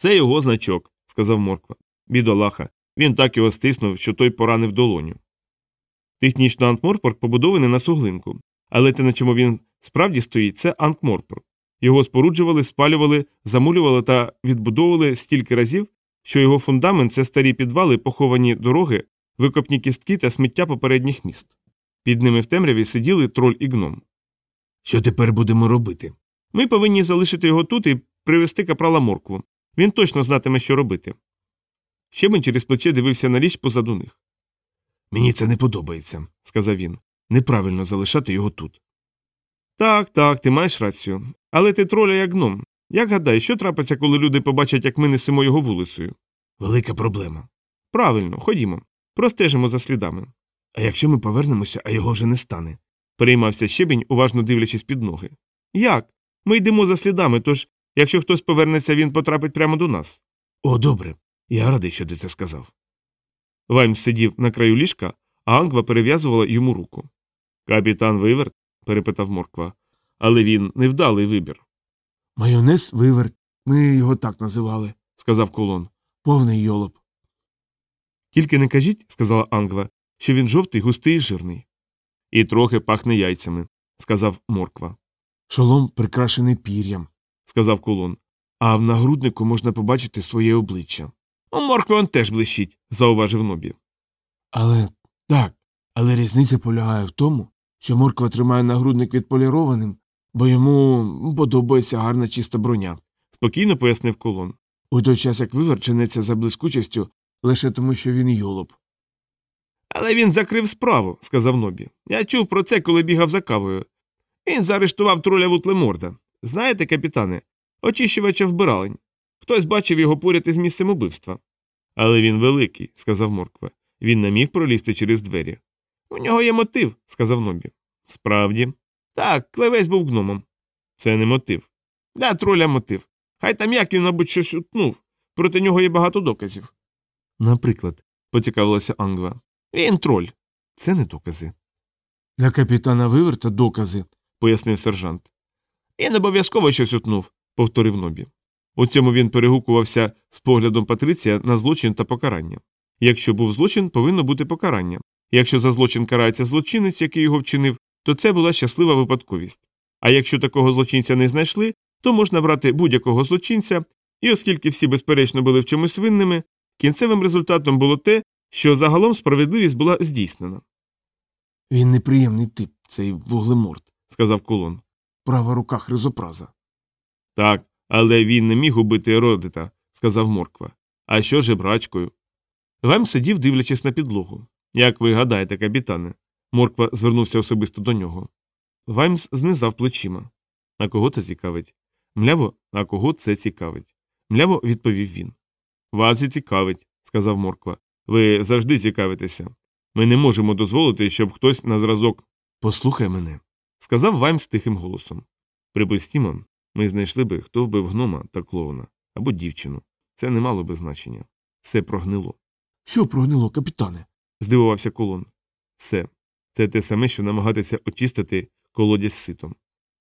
Це його значок, сказав Морква. Бідолаха. Він так його стиснув, що той поранив долоню. Технічно Антморпорк побудований на суглинку, але те, на чому він справді стоїть, це Анкморпорк. Його споруджували, спалювали, замулювали та відбудовували стільки разів, що його фундамент це старі підвали, поховані дороги, викопні кістки та сміття попередніх міст. Під ними в темряві сиділи троль і гном. Що тепер будемо робити? Ми повинні залишити його тут і привезти капрала моркву. Він точно знатиме, що робити. Щебень через плече дивився на річ позаду них. Мені це не подобається, сказав він. Неправильно залишати його тут. Так, так, ти маєш рацію. Але ти троля як гном. Як гадаєш, що трапиться, коли люди побачать, як ми несемо його вулицею? Велика проблема. Правильно, ходімо. Простежимо за слідами. А якщо ми повернемося, а його вже не стане? переймався щебінь, уважно дивлячись під ноги. Як? Ми йдемо за слідами, тож, якщо хтось повернеться, він потрапить прямо до нас. О, добре. Я радий, що ти це сказав. Ваймс сидів на краю ліжка, а Ангва перев'язувала йому руку. Капітан Виверт? перепитав Морква. Але він невдалий вибір. Майонез виверт. Ми його так називали, сказав колон. повний йолоп. Тільки не кажіть, сказала Ангва, що він жовтий, густий і жирний. І трохи пахне яйцями, сказав Морква. Шолом прикрашений пір'ям, сказав колон. а в нагруднику можна побачити своє обличчя. У Моркви он теж блищить, зауважив Нобі. Але так, але різниця полягає в тому, що морква тримає нагрудник відполірованим, бо йому подобається гарна чиста броня. Спокійно пояснив колон. У той час як вивер чиниться за блискучістю лише тому, що він йолоп. Але він закрив справу, сказав Нобі. Я чув про це, коли бігав за кавою. Він заарештував троля Вутлеморда. Знаєте, капітане, очищувача вбиралень. Хтось бачив його поряд із місцем убивства. Але він великий, сказав Морква. Він не міг пролізти через двері. У нього є мотив, сказав Нобі. Справді. Так, клевець був гномом. Це не мотив. Для троля мотив. Хай там як він, мабуть, щось утнув. Проти нього є багато доказів. Наприклад, поцікавилася Ангва. Він троль. Це не докази, Для капітана виверта докази. пояснив сержант. Він обов'язково щось утнув, повторив Нобі. У цьому він перегукувався з поглядом Патриція на злочин та покарання. Якщо був злочин, повинно бути покарання. Якщо за злочин карається злочинець, який його вчинив, то це була щаслива випадковість. А якщо такого злочинця не знайшли, то можна брати будь-якого злочинця, і оскільки всі, безперечно, були в чомусь винними, кінцевим результатом було те, що загалом справедливість була здійснена, Він неприємний тип, цей вуглеморд, сказав колон. Права рука хризопраза. Так, але він не міг убити Еродита, сказав Морква. А що жебрачкою? Вем сидів, дивлячись на підлогу. Як ви гадаєте, капітане? Морква звернувся особисто до нього. Ваймс знизав плечима. А кого це цікавить? Мляво, а кого це цікавить? Мляво відповів він. Вас і цікавить, сказав Морква. Ви завжди цікавитеся. Ми не можемо дозволити, щоб хтось на зразок. Послухай мене, сказав Ваймс тихим голосом. Припустімо, ми знайшли би, хто вбив гнома та клоуна або дівчину. Це не мало би значення. Все прогнило. Що прогнило, капітане? здивувався колон. Все. Це те саме, що намагатися очистити колодязь ситом.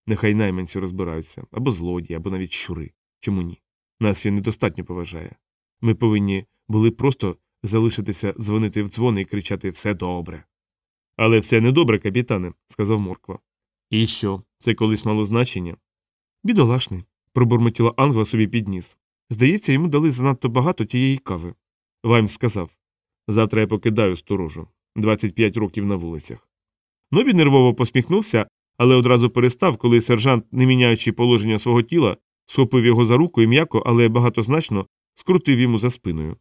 Нехай найманці розбираються, або злодії, або навіть щури. Чому ні? Нас він недостатньо поважає. Ми повинні були просто залишитися дзвонити в дзвони і кричати все добре. Але все недобре, капітане, сказав Морква. І що? Це колись мало значення? Бідолашний, пробурмотіла Англа собі під ніс. Здається, йому дали занадто багато тієї кави. Ваймс сказав Завтра я покидаю сторожу. 25 років на вулицях. Нобі нервово посміхнувся, але одразу перестав, коли сержант, не міняючи положення свого тіла, схопив його за руку і м'яко, але багатозначно скрутив йому за спиною.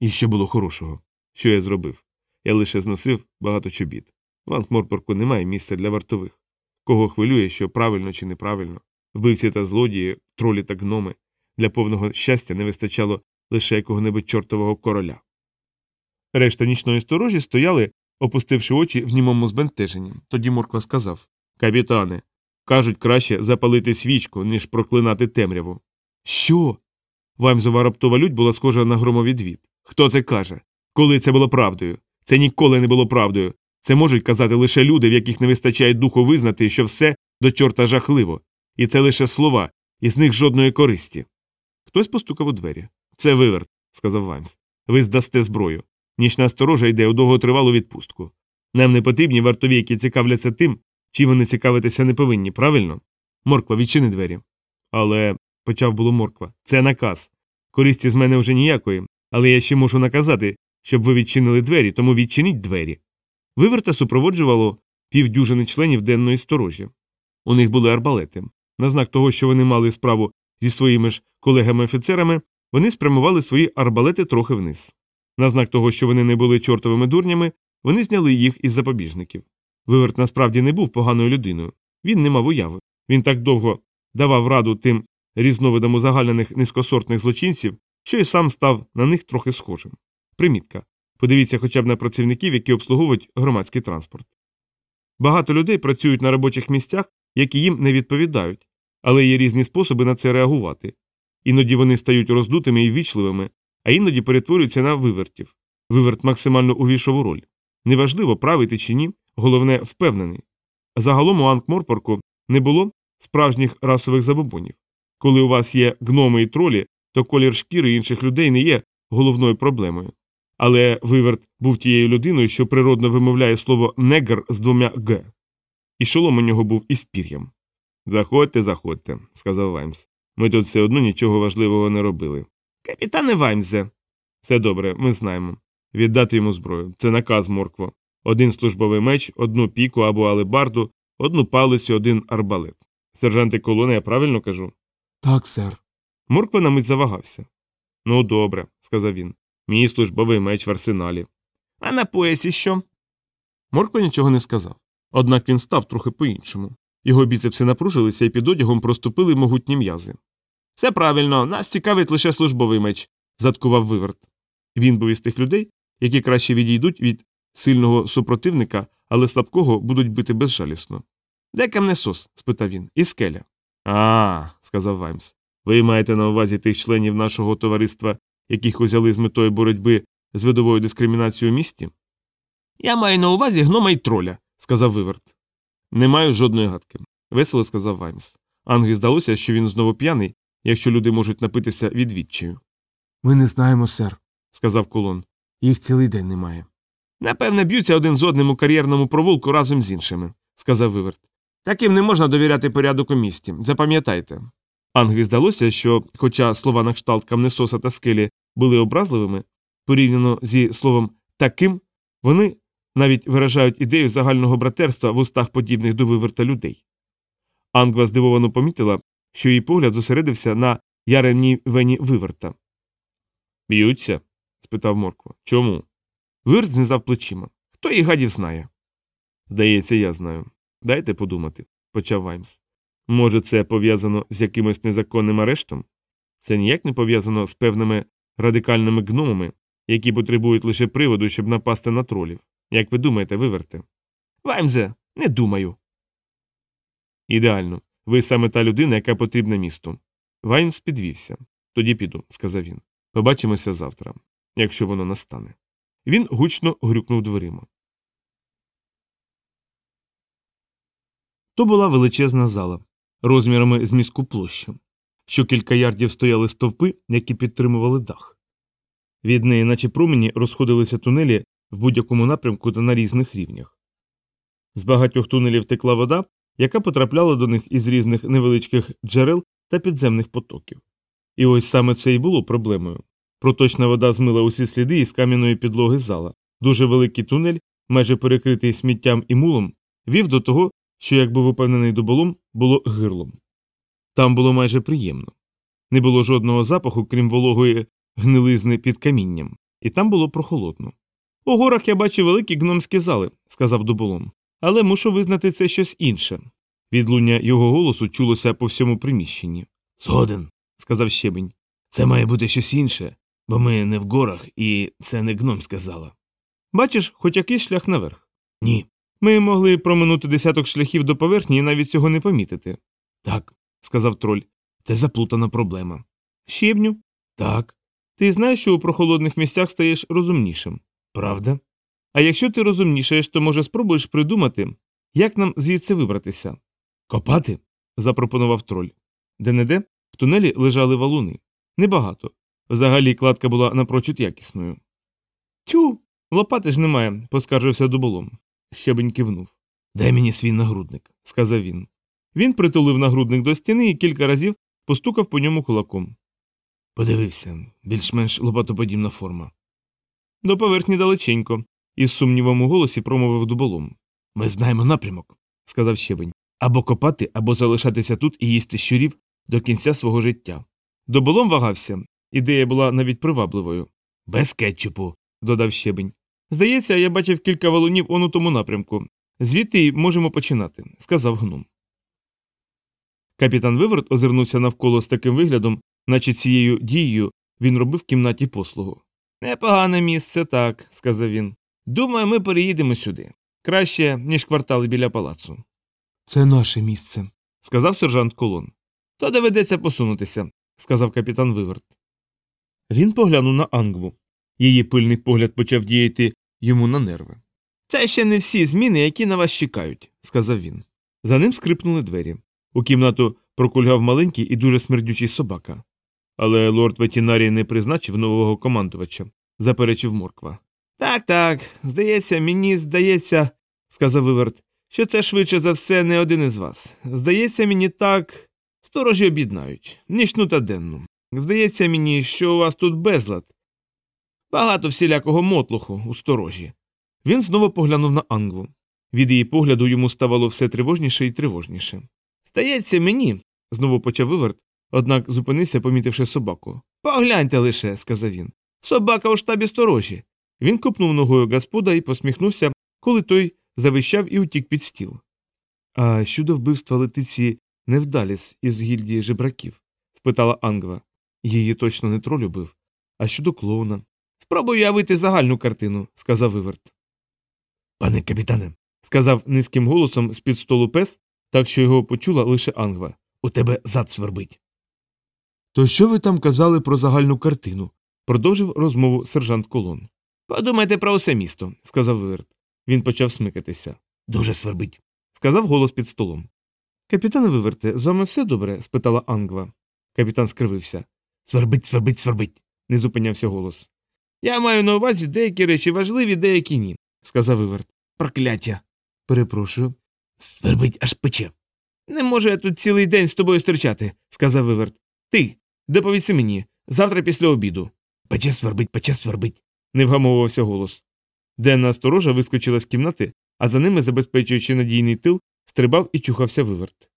І що було хорошого? Що я зробив? Я лише зносив багато чобіт. В Анкморпорку немає місця для вартових. Кого хвилює, що правильно чи неправильно, вбивці та злодії, тролі та гноми. Для повного щастя не вистачало лише якого-небудь чортового короля. Решта нічної сторожі стояли, опустивши очі в німому збентеженні. Тоді Морква сказав Капітане, кажуть, краще запалити свічку, ніж проклинати темряву. Що? Ваймзова раптова лють була схожа на громовідвід. Хто це каже? Коли це було правдою? Це ніколи не було правдою. Це можуть казати лише люди, в яких не вистачає духу визнати, що все до чорта жахливо, і це лише слова, і з них жодної користі. Хтось постукав у двері. Це виверт, сказав Ваймс. Ви здасте зброю. Нічна сторожа йде у довготривалу відпустку. Нам не потрібні вартові, які цікавляться тим, чи вони цікавитися не повинні, правильно? Морква, відчини двері. Але, почав було морква, це наказ. Користі з мене вже ніякої, але я ще можу наказати, щоб ви відчинили двері, тому відчиніть двері. Виверта супроводжувало півдюжини членів денної сторожі. У них були арбалети. На знак того, що вони мали справу зі своїми ж колегами-офіцерами, вони спрямували свої арбалети трохи вниз. На знак того, що вони не були чортовими дурнями, вони зняли їх із запобіжників. Виверт насправді не був поганою людиною. Він не мав уяви. Він так довго давав раду тим різновидам узагальнених низькосортних злочинців, що й сам став на них трохи схожим. Примітка. Подивіться хоча б на працівників, які обслуговують громадський транспорт. Багато людей працюють на робочих місцях, які їм не відповідають, але є різні способи на це реагувати. Іноді вони стають роздутими і ввічливими, а іноді перетворюються на вивертів. Виверт максимально увійшов у роль. Неважливо, правий ти чи ні, головне впевнений. Загалом у Анкморпорку не було справжніх расових забобонів. Коли у вас є гноми і тролі, то колір шкіри інших людей не є головною проблемою. Але Виверт був тією людиною, що природно вимовляє слово негр з двома г. І шолом у нього був із пір'ям. Заходьте, заходьте, сказав Ваймс. Ми тут все одно нічого важливого не робили. Капітане Ваймзе. Все добре, ми знаємо. Віддати йому зброю. Це наказ моркво. Один службовий меч, одну піку або алебарду, одну палицю, один арбалет. Сержанти колони, я правильно кажу? Так, сер. Морква на мить завагався. Ну, добре, сказав він. Мій службовий меч в арсеналі. А на поясі що? Морква нічого не сказав. Однак він став трохи по-іншому. Його біцепси напружилися і під одягом проступили могутні м'язи. Все правильно, нас цікавить лише службовий меч, заткував виверт. Він був із тих людей, які краще відійдуть від сильного супротивника, але слабкого будуть бити безжалісно. Де камнесос? спитав він. І скеля. А, сказав Ваймс. Ви маєте на увазі тих членів нашого товариства, яких узяли з метою боротьби з видовою дискримінацією у місті? Я маю на увазі гнома й троля, сказав Виверт. Не маю жодної гадки, весело сказав Ваймс. Ангрі здалося, що він знову п'яний, якщо люди можуть напитися від відчаю, Ми не знаємо, сер. сказав колон. Їх цілий день немає. Напевне, б'ються один з одним у кар'єрному провулку разом з іншими, сказав Виверт. Таким не можна довіряти порядок у місті. Запам'ятайте. Ангві здалося, що, хоча слова на кшталт камнесоса та скелі були образливими, порівняно зі словом таким, вони навіть виражають ідею загального братерства в устах подібних до виверта людей. Ангва здивовано помітила, що її погляд зосередився на яремній вені виверта. Б'ються? спитав Морква. Чому? Вирт знизав плечима. Хто їх гадів знає? Здається, я знаю. Дайте подумати, почав Ваймс. Може, це пов'язано з якимось незаконним арештом? Це ніяк не пов'язано з певними радикальними гномами, які потребують лише приводу, щоб напасти на тролів. Як ви думаєте, виверте? Ваймзе, не думаю. Ідеально. Ви саме та людина, яка потрібна місту. Ваймс підвівся. Тоді піду, сказав він. Побачимося завтра, якщо воно настане. Він гучно грюкнув дверима. То була величезна зала, розмірами з міську площу. Що кілька ярдів стояли стовпи, які підтримували дах. Від неї, наче промені, розходилися тунелі в будь-якому напрямку та на різних рівнях. З багатьох тунелів текла вода, яка потрапляла до них із різних невеличких джерел та підземних потоків. І ось саме це і було проблемою. Проточна вода змила усі сліди із кам'яної підлоги зала. Дуже великий тунель, майже перекритий сміттям і мулом, вів до того, що, як був упевнений доболом, було гирлом. Там було майже приємно. Не було жодного запаху, крім вологої гнилизни під камінням, і там було прохолодно. У горах я бачу великі гномські зали, сказав дуболом, але мушу визнати це щось інше. Відлуння його голосу чулося по всьому приміщенні. Згоден, сказав щебень. Це має бути щось інше, бо ми не в горах, і це не гномська зала. Бачиш, хоч якийсь шлях наверх? Ні. Ми могли проминути десяток шляхів до поверхні і навіть цього не помітити. Так, сказав троль, це заплутана проблема. Щебню? Так. Ти знаєш, що у прохолодних місцях стаєш розумнішим, правда? А якщо ти розумнішаєш, то може спробуєш придумати, як нам звідси вибратися? Копати? запропонував троль. Де не де в тунелі лежали валуни. Небагато. Взагалі кладка була напрочуд якісною. Тю, лопати ж немає, поскаржився дуболом. Щебень кивнув. Дай мені свій нагрудник, сказав він. Він притулив нагрудник до стіни і кілька разів постукав по ньому кулаком. Подивився, більш-менш лопатоподібна форма. До поверхні далеченько, із сумнівом у голосі промовив дуболом. Ми знаємо напрямок, сказав щебень. Або копати, або залишатися тут і їсти щурів до кінця свого життя. Доболом вагався, ідея була навіть привабливою. Без кетчупу, додав щебень. Здається, я бачив кілька валунів он у тому напрямку. Звідти й можемо починати, сказав гном. Капітан Виверт озирнувся навколо з таким виглядом, наче цією дією він робив в кімнаті послугу. Непогане місце, так, сказав він. Думаю, ми переїдемо сюди. Краще, ніж квартали біля палацу, Це наше місце. сказав сержант Колон. То доведеться посунутися, сказав капітан Виверт. Він поглянув на Ангву. Її пильний погляд почав діяти йому на нерви. Це ще не всі зміни, які на вас чекають, сказав він. За ним скрипнули двері. У кімнату прокульгав маленький і дуже смердючий собака. Але лорд ветінарій не призначив нового командувача, заперечив морква. Так, так, здається, мені здається, сказав Виверт, що це швидше за все не один із вас. Здається, мені так. Сторожі об'єднають, нічну та денну. Здається мені, що у вас тут безлад. Багато всілякого мотлуху у сторожі. Він знову поглянув на Ангву. Від її погляду йому ставало все тривожніше і тривожніше. Здається, мені, знову почав виверт, однак зупинився, помітивши собаку. Погляньте лише, сказав він. Собака у штабі сторожі. Він копнув ногою господа і посміхнувся, коли той завищав і утік під стіл. А щодо вбивства летиці Невдаліс із гільдії жебраків? спитала Ангва. Її точно не троль убив. А щодо клоуна? Спробую явити загальну картину, сказав Виверт. Пане капітане, сказав низьким голосом з під столу пес, так що його почула лише Ангва. У тебе зад свербить. То що ви там казали про загальну картину? продовжив розмову сержант Колон. Подумайте про усе місто, сказав Виверт. Він почав смикатися. Дуже свербить, сказав голос під столом. Капітане Виверте, з вами все добре? спитала Ангва. Капітан скривився. Свербить, свербить, свербить, не зупинявся голос. Я маю на увазі деякі речі важливі, деякі ні, сказав Виверт. Прокляття. Перепрошую. Свербить аж пече. Не можу я тут цілий день з тобою стерчати, сказав Виверт. Ти, доповіси мені, завтра після обіду. Пече свербить, пече свербить, не вгамовувався голос. Денна сторожа вискочила з кімнати, а за ними, забезпечуючи надійний тил, стрибав і чухався виверт.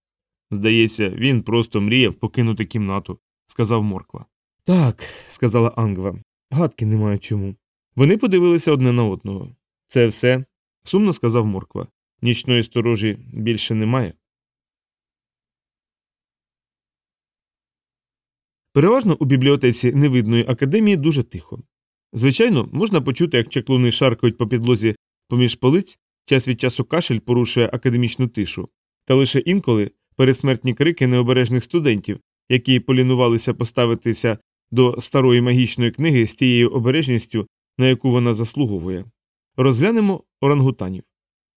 Здається, він просто мріяв покинути кімнату, сказав Морква. Так, сказала Ангва. Гадки немає чому. Вони подивилися одне на одного. Це все, сумно сказав Морква. Нічної сторожі більше немає. Переважно у бібліотеці невидної академії дуже тихо. Звичайно, можна почути, як чаклуни шаркають по підлозі поміж полиць, час від часу кашель порушує академічну тишу, та лише інколи передсмертні крики необережних студентів, які полінувалися поставитися до старої магічної книги з тією обережністю, на яку вона заслуговує. Розглянемо орангутанів.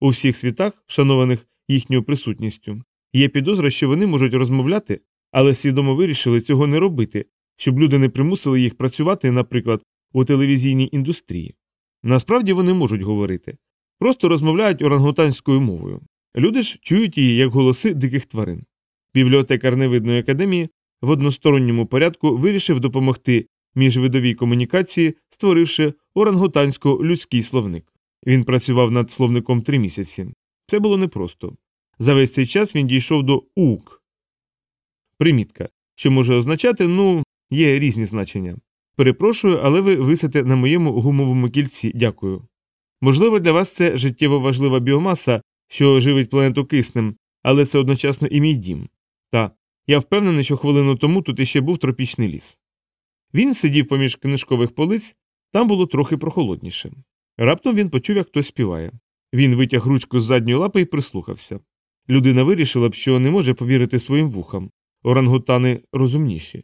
У всіх світах, вшанованих їхньою присутністю, є підозра, що вони можуть розмовляти, але свідомо вирішили цього не робити, щоб люди не примусили їх працювати, наприклад, у телевізійній індустрії. Насправді вони можуть говорити, просто розмовляють орангутанською мовою. Люди ж чують її як голоси диких тварин. Бібліотекар невидної академії в односторонньому порядку вирішив допомогти міжвидовій комунікації, створивши орангутансько-людський словник. Він працював над словником три місяці. Це було непросто. За весь цей час він дійшов до ук. Примітка, що може означати, ну, є різні значення. Перепрошую, але ви висите на моєму гумовому кільці, дякую. Можливо, для вас це життєво важлива біомаса, що живить планету киснем, але це одночасно і мій дім. Та я впевнений, що хвилину тому тут іще був тропічний ліс. Він сидів поміж книжкових полиць, там було трохи прохолодніше. Раптом він почув, як хтось співає. Він витяг ручку з задньої лапи і прислухався. Людина вирішила б, що не може повірити своїм вухам. Орангутани розумніші.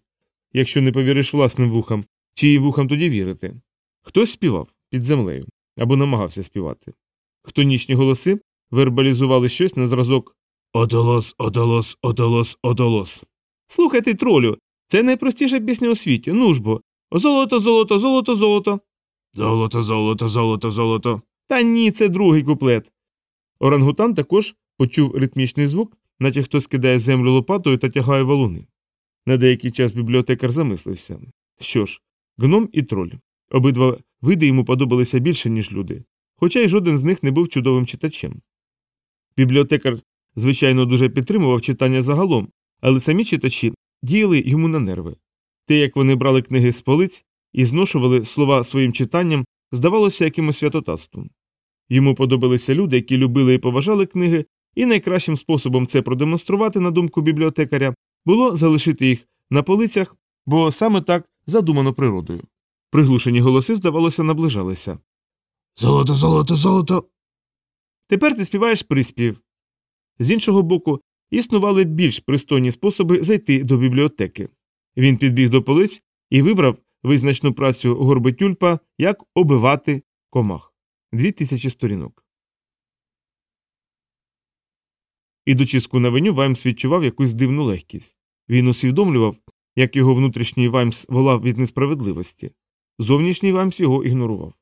Якщо не повіриш власним вухам, чиї вухам тоді вірити? Хтось співав під землею або намагався співати. Хтонічні голоси вербалізували щось на зразок Одолос, одолос, одолос, одолос. Слухайте, тролю, Це найпростіша пісня у світі. Ну ж бо. Золото, золото, золото, золото. Золото, золото, золото, золото. Та ні, це другий куплет. Орангутан також почув ритмічний звук, наче хтось кидає землю лопатою та тягає валуни. На деякий час бібліотекар замислився. Що ж, гном і троль. Обидва види йому подобалися більше, ніж люди, хоча й жоден з них не був чудовим читачем. Бібліотекар, звичайно, дуже підтримував читання загалом, але самі читачі діяли йому на нерви. Те, як вони брали книги з полиць і зношували слова своїм читанням, здавалося якимось святотатством. Йому подобалися люди, які любили і поважали книги, і найкращим способом це продемонструвати, на думку бібліотекаря, було залишити їх на полицях, бо саме так задумано природою. Приглушені голоси, здавалося, наближалися. Золото, золото, золото. Тепер ти співаєш приспів. З іншого боку, існували більш пристойні способи зайти до бібліотеки. Він підбіг до полиць і вибрав визначну працю Горбетюльпа як обивати комах. Дві тисячі сторінок. Ідучи з кунавеню, Ваймс відчував якусь дивну легкість. Він усвідомлював, як його внутрішній Ваймс волав від несправедливості. Зовнішній Ваймс його ігнорував.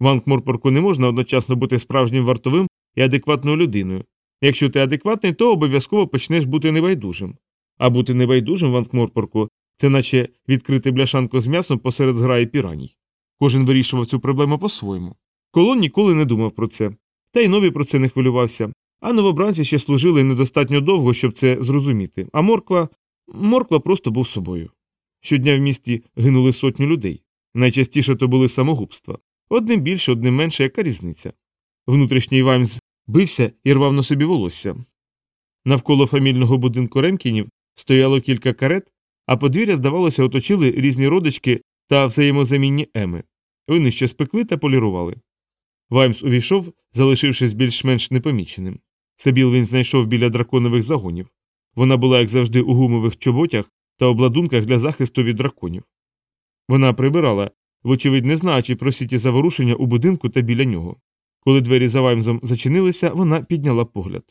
В Анкморпорку не можна одночасно бути справжнім вартовим і адекватною людиною. Якщо ти адекватний, то обов'язково почнеш бути небайдужим. А бути небайдужим в Анкморпорку це наче відкрити бляшанку з м'ясом посеред зграї піраній. Кожен вирішував цю проблему по-своєму. Колон ніколи не думав про це, та й нові про це не хвилювався, а новобранці ще служили недостатньо довго, щоб це зрозуміти, а морква морква просто був собою. Щодня в місті гинули сотні людей. Найчастіше то були самогубства. Одним більше, одним менше, яка різниця. Внутрішній Ваймс бився і рвав на собі волосся. Навколо фамільного будинку Ремкінів стояло кілька карет, а подвір'я, здавалося, оточили різні родички та взаємозамінні еми. Вони ще спекли та полірували. Ваймс увійшов, залишившись більш-менш непоміченим. Сабіл він знайшов біля драконових загонів. Вона була, як завжди, у гумових чоботях та обладунках для захисту від драконів. Вона прибирала, вочевидь, не знаючи про всі заворушення у будинку та біля нього. Коли двері за Ваймсом зачинилися, вона підняла погляд.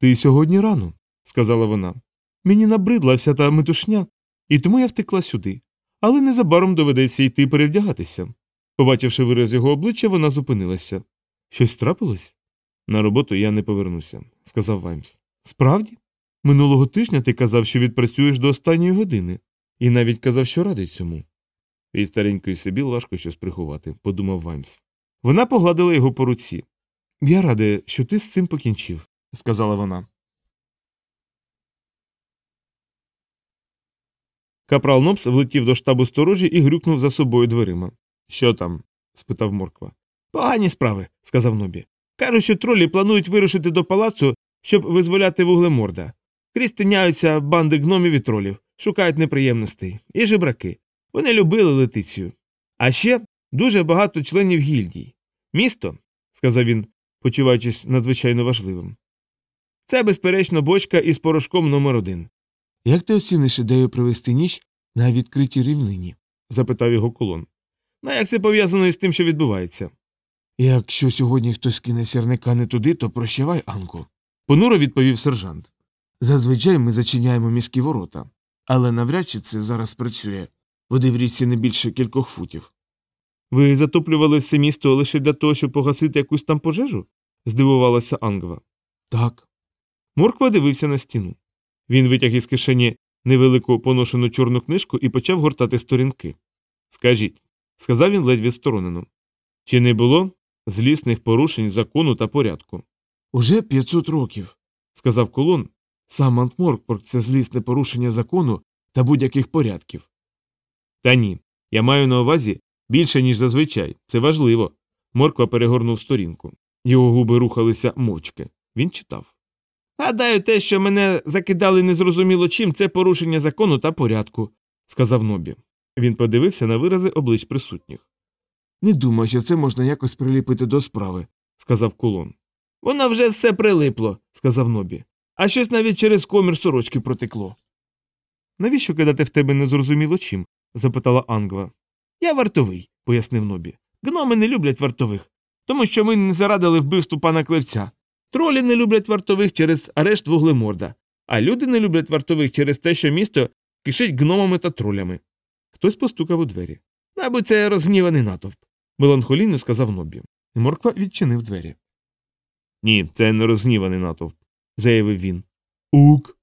Ти сьогодні рано, сказала вона. Мені набридла вся та метушня, і тому я втекла сюди. Але незабаром доведеться йти перевдягатися. Побачивши вираз його обличчя, вона зупинилася. Щось трапилось? На роботу я не повернуся, сказав Ваймс. Справді? Минулого тижня ти казав, що відпрацюєш до останньої години, і навіть казав, що радий цьому. Від старенької Сибіл важко щось приховати, подумав Ваймс. Вона погладила його по руці. Я рада, що ти з цим покінчив, сказала вона. Капрал Нопс влетів до штабу сторожі і грюкнув за собою дверима. Що там? спитав Морква. Погані справи, сказав Нобі. Кажуть, що тролі планують вирушити до палацу, щоб визволяти вуглеморда. Крізь тиняються банди гномів і тролів, шукають неприємностей і жебраки. Вони любили летицію. А ще дуже багато членів гільдій. Місто, сказав він, почуваючись надзвичайно важливим. Це, безперечно, бочка із порошком номер один. Як ти оціниш ідею провести ніч на відкритій рівнині? запитав його колон. Ну, як це пов'язано із тим, що відбувається? Якщо сьогодні хтось кине сірника не туди, то прощавай, Анко. Понуро відповів сержант. Зазвичай ми зачиняємо міські ворота, але навряд чи це зараз працює. Води в річці не більше кількох футів. Ви затоплювали все місто лише для того, щоб погасити якусь там пожежу? здивувалася Ангва. Так. Морква дивився на стіну. Він витяг із кишені невелику поношену чорну книжку і почав гортати сторінки. Скажіть, сказав він ледь відсторонено, чи не було злісних порушень закону та порядку? Уже 500 років, сказав колон. Сам Антморкпорк – це злісне порушення закону та будь-яких порядків. Та ні. Я маю на увазі більше, ніж зазвичай. Це важливо. Морква перегорнув сторінку. Його губи рухалися мовчки. Він читав. Гадаю, те, що мене закидали незрозуміло чим, це порушення закону та порядку, сказав Нобі. Він подивився на вирази облич присутніх. Не думаю, що це можна якось приліпити до справи, сказав колон. Воно вже все прилипло, сказав Нобі. А щось навіть через комір сорочки протекло. Навіщо кидати в тебе незрозуміло чим? запитала Ангва. Я вартовий, пояснив Нобі. Гноми не люблять вартових, тому що ми не зарадили вбивству пана клевця. Тролі не люблять вартових через арешт вуглеморда, а люди не люблять вартових через те, що місто кишить гномами та тролями. Хтось постукав у двері. Мабуть, це розгніваний натовп, меланхолійно сказав Нобі. Морква відчинив двері. Ні, це не розгніваний натовп, заявив він. Ук.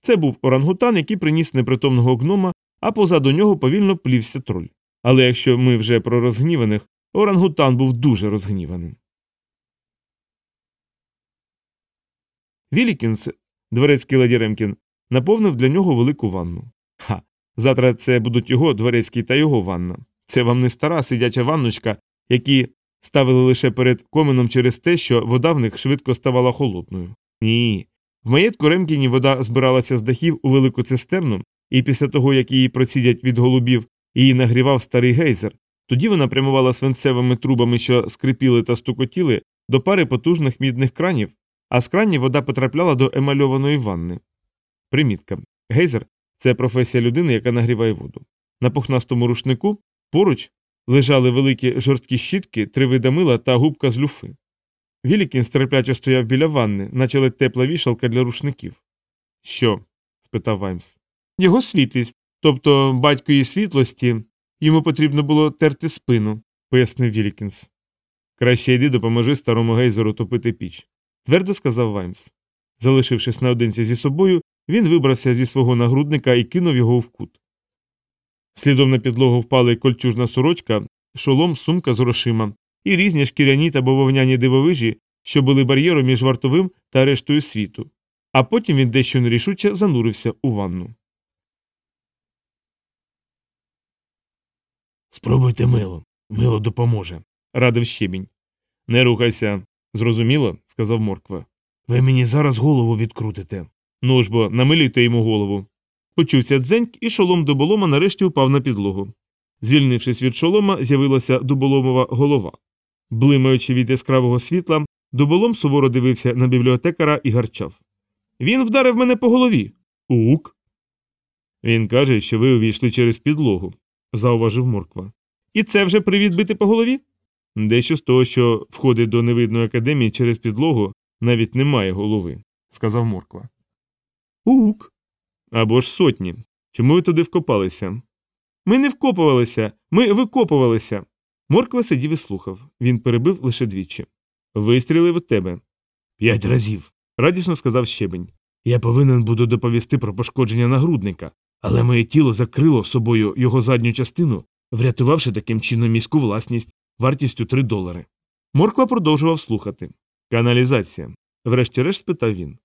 Це був орангутан, який приніс непритомного гнома, а позаду нього повільно плівся троль. Але якщо ми вже про розгніваних, орангутан був дуже розгніваним. Вілікінс, дворецький леді Ремкін, наповнив для нього велику ванну. Ха, завтра це будуть його дворецький та його ванна. Це вам не стара сидяча ванночка, які ставили лише перед коменом через те, що вода в них швидко ставала холодною. Ні. В маєтку Ремкіні вода збиралася з дахів у велику цистерну, і після того, як її процідять від голубів, її нагрівав старий гейзер, тоді вона прямувала свинцевими трубами, що скрипіли та стукотіли, до пари потужних мідних кранів, а з кранів вода потрапляла до емальованої ванни. Примітка. Гейзер це професія людини, яка нагріває воду. На пухнастому рушнику поруч лежали великі жорсткі щітки, три вида мила та губка з люфи. Вілікін стерпляче стояв біля ванни, наче ледь тепла вішалка для рушників. Що? спитав Ваймс. Його світлість, тобто батькові світлості, йому потрібно було терти спину, пояснив Вілікінс. Краще йди допоможи старому гейзеру топити піч, твердо сказав Ваймс. Залишившись наодинці зі собою, він вибрався зі свого нагрудника і кинув його в кут. Слідом на підлогу впали кольчужна сорочка, шолом, сумка з грошима і різні шкіряні та бововняні дивовижі, що були бар'єром між вартовим та рештою світу. А потім він дещо нерішуче занурився у ванну. Спробуйте мило. Мило допоможе. радив щебінь. Не рухайся. Зрозуміло? сказав Морква. Ви мені зараз голову відкрутите. Ну ж бо, намилюйте йому голову. Почувся дзеньк, і шолом дуболома нарешті упав на підлогу. Звільнившись від шолома, з'явилася дуболомова голова. Блимаючи від яскравого світла, дуболом суворо дивився на бібліотекара і гарчав. Він вдарив мене по голові. Ук. Він каже, що ви увійшли через підлогу, зауважив Морква. І це вже привід бити по голові? Дещо з того, що входить до невидної академії через підлогу, навіть немає голови, сказав Морква. Ук. Або ж сотні. Чому ви туди вкопалися? Ми не вкопувалися, ми викопувалися. Морква сидів і слухав. Він перебив лише двічі. Вистрілив від тебе. П'ять разів. Радісно сказав щебень. Я повинен буду доповісти про пошкодження нагрудника, але моє тіло закрило собою його задню частину, врятувавши таким чином міську власність вартістю 3 долари. Морква продовжував слухати. Каналізація. Врешті-решт спитав він.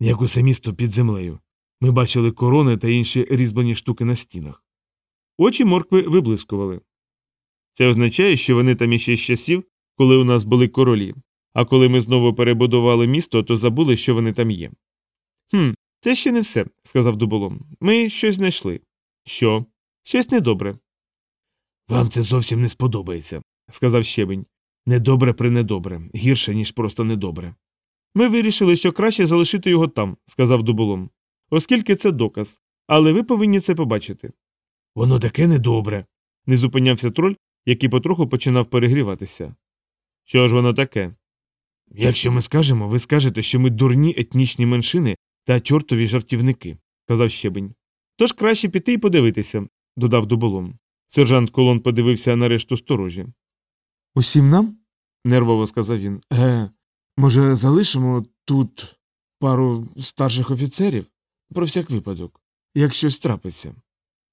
Як усе місто під землею. Ми бачили корони та інші різьблені штуки на стінах. Очі моркви виблискували. Це означає, що вони там іще з часів, коли у нас були королі, а коли ми знову перебудували місто, то забули, що вони там є. Хм, це ще не все, сказав дуболом. Ми щось знайшли. Що? Щось недобре. Вам це зовсім не сподобається, сказав щебень. Недобре при недобре, гірше, ніж просто недобре. Ми вирішили, що краще залишити його там, сказав дуболом, оскільки це доказ, але ви повинні це побачити. Воно таке недобре. Не зупинявся троль, який потроху починав перегріватися. Що ж воно таке? Якщо ми скажемо, ви скажете, що ми дурні етнічні меншини та чортові жартівники, сказав щебень. Тож краще піти і подивитися, додав дуболом. Сержант Колон подивився на решту сторожі. Усім нам? нервово сказав він. Е, може, залишимо тут пару старших офіцерів про всяк випадок, як щось трапиться.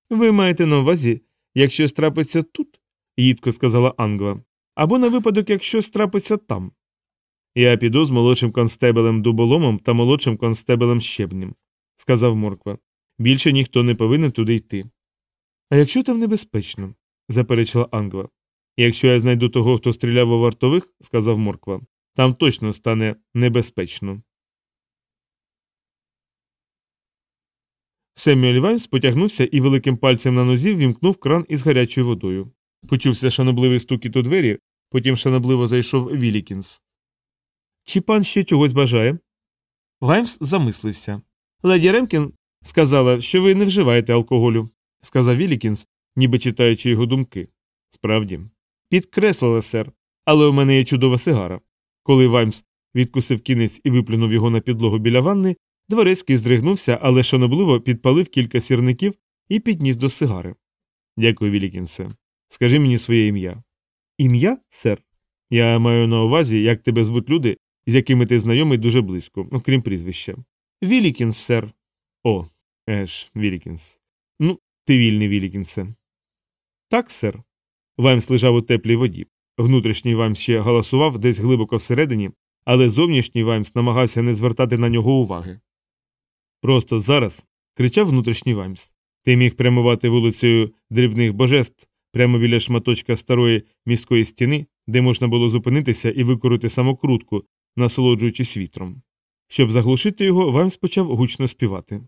Ви маєте на увазі, як щось трапиться тут, їдко сказала Ангва, або на випадок, як щось трапиться там. Я піду з молодшим констебелем дуболомом та молодшим констебелем щебнем, сказав Морква. Більше ніхто не повинен туди йти. А якщо там небезпечно, заперечила Ангва. Якщо я знайду того, хто стріляв у вартових, сказав Морква, там точно стане небезпечно. Семюель Ваймс потягнувся і великим пальцем на нозі ввімкнув кран із гарячою водою. Почувся шанобливий стукіт у двері, потім шанобливо зайшов Вілікінс. Чи пан ще чогось бажає? Ваймс замислився. Леді Ремкін сказала, що ви не вживаєте алкоголю, сказав Вілікінс, ніби читаючи його думки. Справді, підкреслила, сер, але у мене є чудова сигара. Коли Ваймс відкусив кінець і виплюнув його на підлогу біля ванни, Дворецький здригнувся, але шанобливо підпалив кілька сірників і підніс до сигари. Дякую, Вілікінсе. Скажи мені своє ім'я. Ім'я, сер? Я маю на увазі, як тебе звуть люди, з якими ти знайомий дуже близько, окрім прізвища. Вілікінс, сер. О, еш, Вілікінс. Ну, ти вільний, Вілікінсе. Так, сер. Ваймс лежав у теплій воді. Внутрішній Ваймс ще галасував десь глибоко всередині, але зовнішній Ваймс намагався не звертати на нього уваги. Просто зараз кричав внутрішній Ваймс. Ти міг прямувати вулицею дрібних божеств прямо біля шматочка старої міської стіни, де можна було зупинитися і викорити самокрутку, насолоджуючись вітром. Щоб заглушити його, Ваймс почав гучно співати.